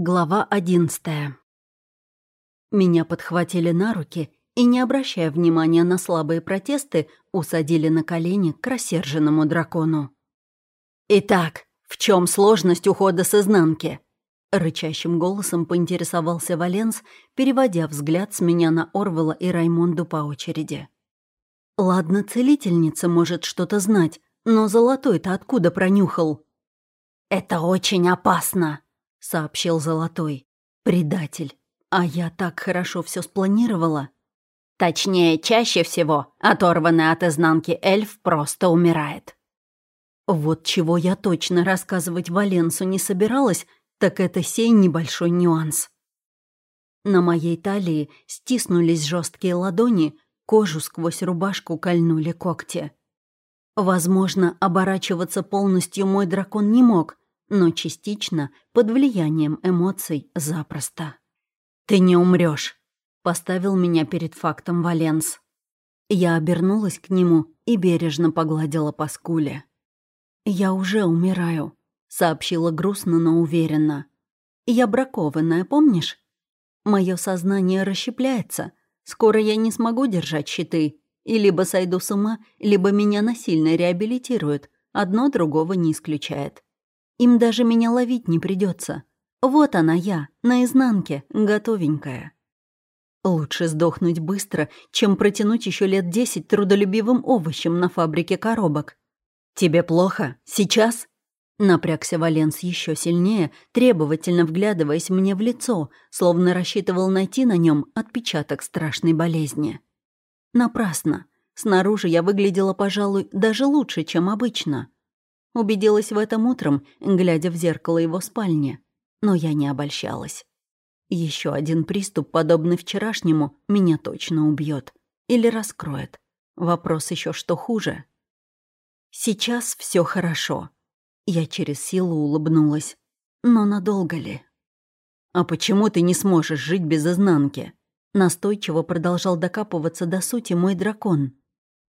Глава одиннадцатая. Меня подхватили на руки и, не обращая внимания на слабые протесты, усадили на колени к рассерженному дракону. «Итак, в чем сложность ухода с изнанки?» Рычащим голосом поинтересовался Валенс, переводя взгляд с меня на Орвела и Раймонду по очереди. «Ладно, целительница может что-то знать, но золотой-то откуда пронюхал?» «Это очень опасно!» — сообщил Золотой. «Предатель. А я так хорошо все спланировала». Точнее, чаще всего оторванный от изнанки эльф просто умирает. Вот чего я точно рассказывать Валенсу не собиралась, так это сей небольшой нюанс. На моей талии стиснулись жесткие ладони, кожу сквозь рубашку кольнули когти. Возможно, оборачиваться полностью мой дракон не мог, но частично под влиянием эмоций запросто. «Ты не умрешь, поставил меня перед фактом Валенс. Я обернулась к нему и бережно погладила по скуле. «Я уже умираю», — сообщила грустно, но уверенно. «Я бракованная, помнишь? Мое сознание расщепляется. Скоро я не смогу держать щиты. И либо сойду с ума, либо меня насильно реабилитируют. Одно другого не исключает. Им даже меня ловить не придется. Вот она я, наизнанке, готовенькая. Лучше сдохнуть быстро, чем протянуть еще лет десять трудолюбивым овощем на фабрике коробок. «Тебе плохо? Сейчас?» Напрягся Валенс еще сильнее, требовательно вглядываясь мне в лицо, словно рассчитывал найти на нем отпечаток страшной болезни. Напрасно. Снаружи я выглядела, пожалуй, даже лучше, чем обычно. Убедилась в этом утром, глядя в зеркало его спальни. Но я не обольщалась. Еще один приступ, подобный вчерашнему, меня точно убьет Или раскроет. Вопрос еще что хуже. Сейчас все хорошо. Я через силу улыбнулась. Но надолго ли? «А почему ты не сможешь жить без изнанки?» Настойчиво продолжал докапываться до сути мой дракон.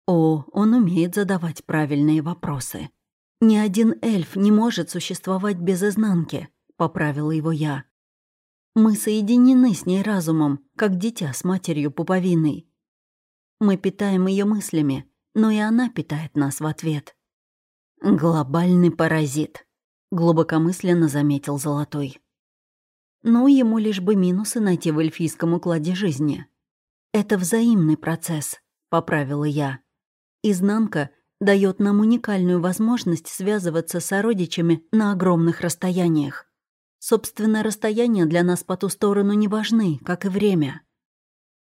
О, он умеет задавать правильные вопросы. «Ни один эльф не может существовать без изнанки», — поправила его я. «Мы соединены с ней разумом, как дитя с матерью пуповиной. Мы питаем ее мыслями, но и она питает нас в ответ». «Глобальный паразит», — глубокомысленно заметил Золотой. «Ну, ему лишь бы минусы найти в эльфийском укладе жизни». «Это взаимный процесс», — поправила я. «Изнанка — дает нам уникальную возможность связываться с сородичами на огромных расстояниях. Собственно, расстояния для нас по ту сторону не важны, как и время.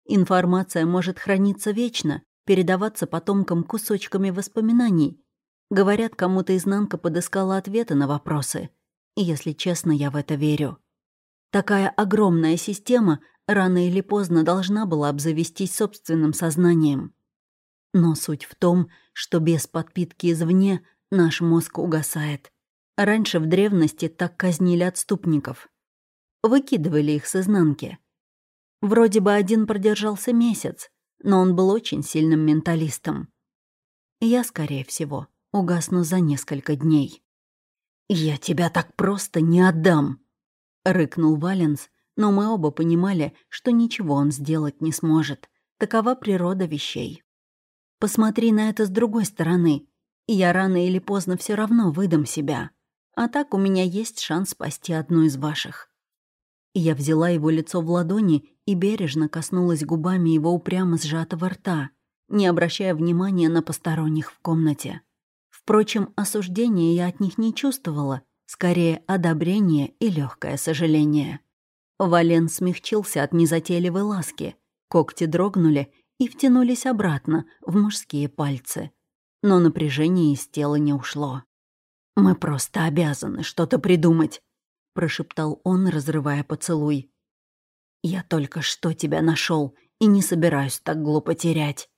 Информация может храниться вечно, передаваться потомкам кусочками воспоминаний. Говорят, кому-то изнанка подыскала ответы на вопросы. И, если честно, я в это верю. Такая огромная система рано или поздно должна была обзавестись собственным сознанием. Но суть в том, что без подпитки извне наш мозг угасает. Раньше в древности так казнили отступников. Выкидывали их с изнанки. Вроде бы один продержался месяц, но он был очень сильным менталистом. Я, скорее всего, угасну за несколько дней. «Я тебя так просто не отдам!» — рыкнул Валенс, но мы оба понимали, что ничего он сделать не сможет. Такова природа вещей. Посмотри на это с другой стороны. Я рано или поздно все равно выдам себя. А так у меня есть шанс спасти одну из ваших». Я взяла его лицо в ладони и бережно коснулась губами его упрямо сжатого рта, не обращая внимания на посторонних в комнате. Впрочем, осуждения я от них не чувствовала, скорее одобрение и легкое сожаление. Вален смягчился от незатейливой ласки, когти дрогнули, и втянулись обратно в мужские пальцы. Но напряжение из тела не ушло. «Мы просто обязаны что-то придумать», — прошептал он, разрывая поцелуй. «Я только что тебя нашел и не собираюсь так глупо терять».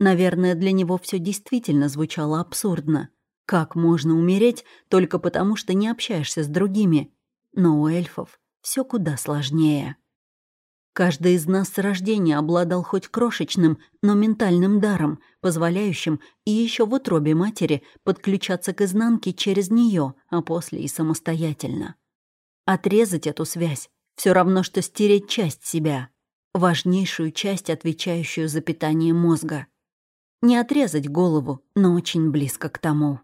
Наверное, для него все действительно звучало абсурдно. Как можно умереть только потому, что не общаешься с другими? Но у эльфов все куда сложнее. Каждый из нас с рождения обладал хоть крошечным, но ментальным даром, позволяющим и еще в утробе матери подключаться к изнанке через нее, а после и самостоятельно. Отрезать эту связь — все равно, что стереть часть себя, важнейшую часть, отвечающую за питание мозга. Не отрезать голову, но очень близко к тому.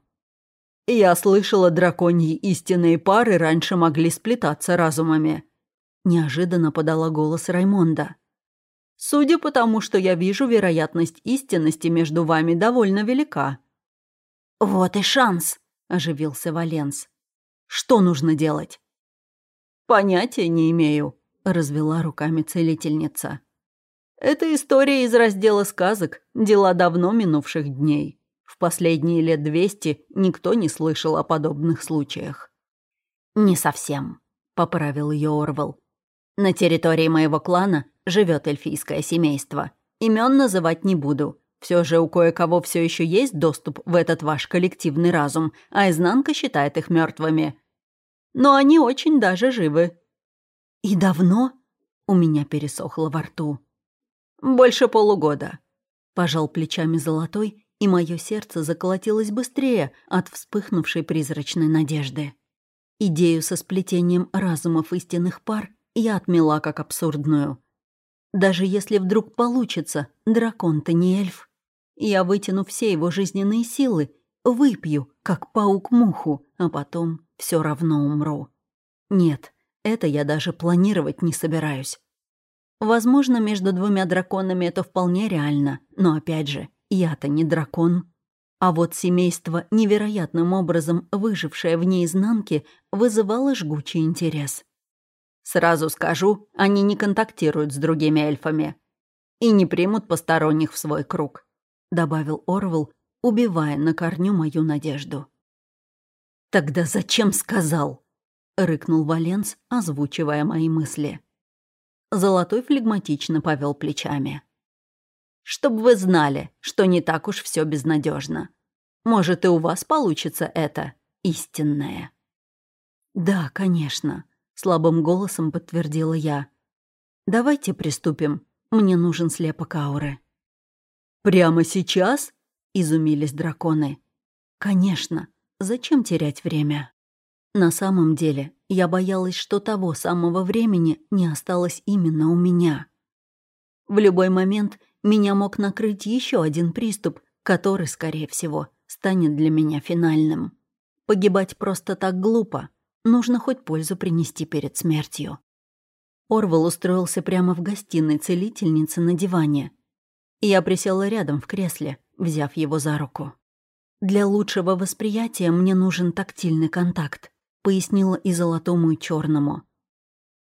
«Я слышала, драконьи истинные пары раньше могли сплетаться разумами», — неожиданно подала голос Раймонда. «Судя по тому, что я вижу, вероятность истинности между вами довольно велика». «Вот и шанс», — оживился Валенс. «Что нужно делать?» «Понятия не имею», — развела руками целительница. «Это история из раздела сказок, дела давно минувших дней. В последние лет двести никто не слышал о подобных случаях». «Не совсем», — поправил ее Орвел. «На территории моего клана живет эльфийское семейство. Имен называть не буду. Все же у кое-кого все еще есть доступ в этот ваш коллективный разум, а изнанка считает их мертвыми. Но они очень даже живы». «И давно?» — у меня пересохло во рту. «Больше полугода», — пожал плечами золотой, и мое сердце заколотилось быстрее от вспыхнувшей призрачной надежды. Идею со сплетением разумов истинных пар я отмела как абсурдную. Даже если вдруг получится, дракон-то не эльф. Я вытяну все его жизненные силы, выпью, как паук муху, а потом все равно умру. Нет, это я даже планировать не собираюсь. Возможно, между двумя драконами это вполне реально, но опять же, я-то не дракон. А вот семейство, невероятным образом выжившее в неизнанке, вызывало жгучий интерес. Сразу скажу, они не контактируют с другими эльфами и не примут посторонних в свой круг добавил Орвел, убивая на корню мою надежду. «Тогда зачем сказал?» — рыкнул Валенс, озвучивая мои мысли. Золотой флегматично повел плечами. «Чтобы вы знали, что не так уж все безнадежно. Может, и у вас получится это истинное». «Да, конечно», — слабым голосом подтвердила я. «Давайте приступим. Мне нужен слепок ауры». «Прямо сейчас?» — изумились драконы. «Конечно. Зачем терять время?» На самом деле, я боялась, что того самого времени не осталось именно у меня. В любой момент меня мог накрыть еще один приступ, который, скорее всего, станет для меня финальным. Погибать просто так глупо. Нужно хоть пользу принести перед смертью. Орвал устроился прямо в гостиной целительницы на диване — я присела рядом в кресле, взяв его за руку. «Для лучшего восприятия мне нужен тактильный контакт», пояснила и золотому, и черному.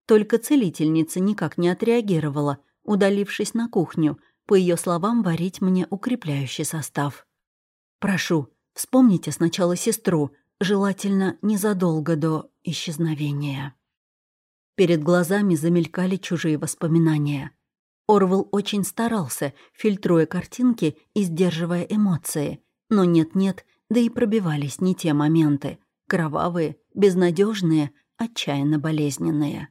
Только целительница никак не отреагировала, удалившись на кухню, по ее словам, варить мне укрепляющий состав. «Прошу, вспомните сначала сестру, желательно незадолго до исчезновения». Перед глазами замелькали чужие воспоминания. Орвел очень старался, фильтруя картинки и сдерживая эмоции. Но нет-нет, да и пробивались не те моменты. Кровавые, безнадежные, отчаянно болезненные.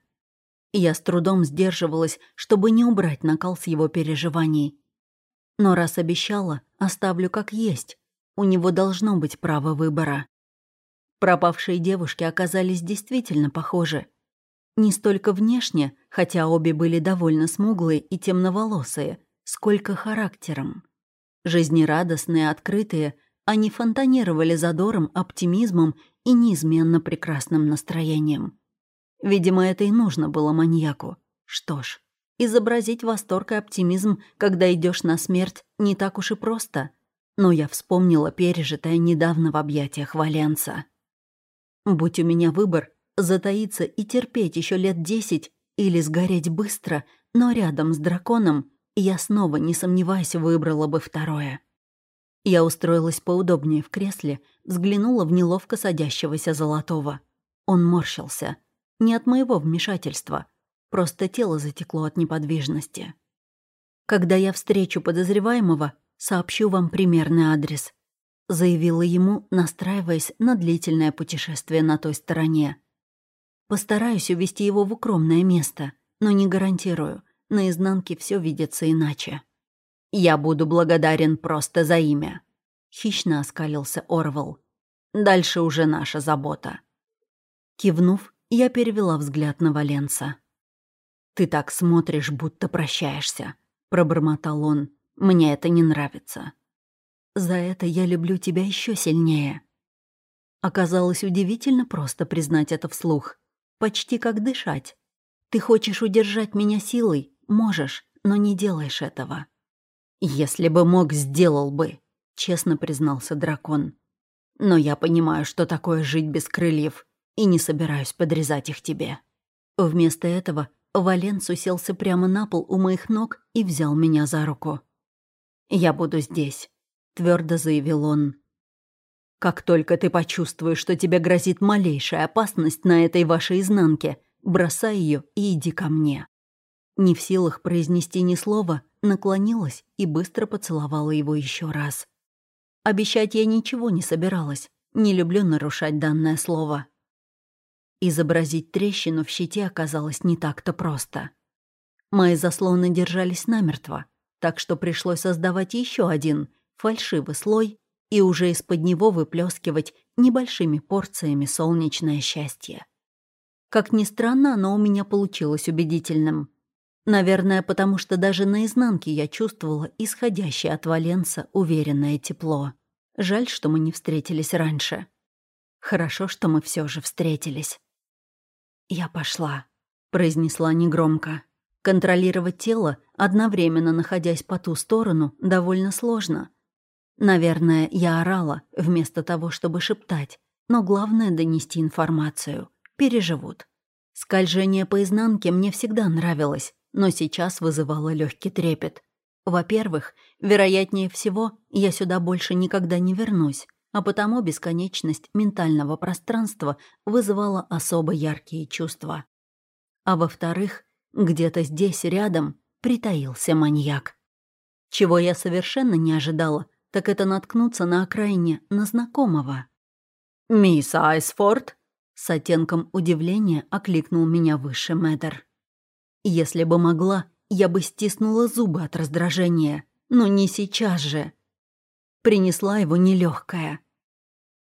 Я с трудом сдерживалась, чтобы не убрать накал с его переживаний. Но раз обещала, оставлю как есть. У него должно быть право выбора. Пропавшие девушки оказались действительно похожи. Не столько внешне, хотя обе были довольно смуглые и темноволосые, сколько характером. Жизнерадостные, открытые, они фонтанировали задором, оптимизмом и неизменно прекрасным настроением. Видимо, это и нужно было маньяку. Что ж, изобразить восторг и оптимизм, когда идешь на смерть, не так уж и просто. Но я вспомнила пережитое недавно в объятиях Валенца. Будь у меня выбор, затаиться и терпеть еще лет десять или сгореть быстро, но рядом с драконом, я снова, не сомневаясь, выбрала бы второе. Я устроилась поудобнее в кресле, взглянула в неловко садящегося золотого. Он морщился. Не от моего вмешательства. Просто тело затекло от неподвижности. Когда я встречу подозреваемого, сообщу вам примерный адрес. Заявила ему, настраиваясь на длительное путешествие на той стороне. Постараюсь увести его в укромное место, но не гарантирую. На изнанке все видится иначе. «Я буду благодарен просто за имя», — хищно оскалился Орвал. «Дальше уже наша забота». Кивнув, я перевела взгляд на Валенса. «Ты так смотришь, будто прощаешься», — пробормотал он. «Мне это не нравится». «За это я люблю тебя еще сильнее». Оказалось удивительно просто признать это вслух. Почти как дышать. Ты хочешь удержать меня силой? Можешь, но не делаешь этого. «Если бы мог, сделал бы», — честно признался дракон. «Но я понимаю, что такое жить без крыльев, и не собираюсь подрезать их тебе». Вместо этого Валенс уселся прямо на пол у моих ног и взял меня за руку. «Я буду здесь», — твердо заявил он. «Как только ты почувствуешь, что тебе грозит малейшая опасность на этой вашей изнанке, бросай ее и иди ко мне». Не в силах произнести ни слова, наклонилась и быстро поцеловала его еще раз. Обещать я ничего не собиралась, не люблю нарушать данное слово. Изобразить трещину в щите оказалось не так-то просто. Мои заслоны держались намертво, так что пришлось создавать еще один, фальшивый слой, и уже из-под него выплескивать небольшими порциями солнечное счастье. Как ни странно, оно у меня получилось убедительным. Наверное, потому что даже наизнанке я чувствовала исходящее от Валенса уверенное тепло. Жаль, что мы не встретились раньше. Хорошо, что мы все же встретились. «Я пошла», — произнесла негромко. Контролировать тело, одновременно находясь по ту сторону, довольно сложно. Наверное, я орала, вместо того, чтобы шептать, но главное — донести информацию. Переживут. Скольжение по изнанке мне всегда нравилось, но сейчас вызывало легкий трепет. Во-первых, вероятнее всего, я сюда больше никогда не вернусь а потому бесконечность ментального пространства вызывала особо яркие чувства. А во-вторых, где-то здесь рядом притаился маньяк. Чего я совершенно не ожидала, так это наткнуться на окраине на знакомого. «Мисс Айсфорд?» С оттенком удивления окликнул меня высший мэтр. Если бы могла, я бы стиснула зубы от раздражения, но не сейчас же принесла его нелегкая.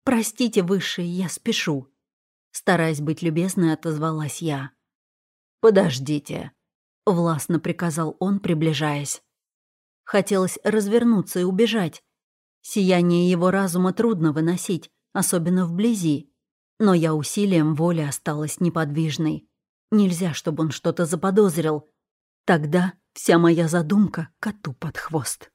«Простите, Высший, я спешу», — стараясь быть любезной, отозвалась я. «Подождите», — властно приказал он, приближаясь. Хотелось развернуться и убежать. Сияние его разума трудно выносить, особенно вблизи. Но я усилием воли осталась неподвижной. Нельзя, чтобы он что-то заподозрил. Тогда вся моя задумка коту под хвост.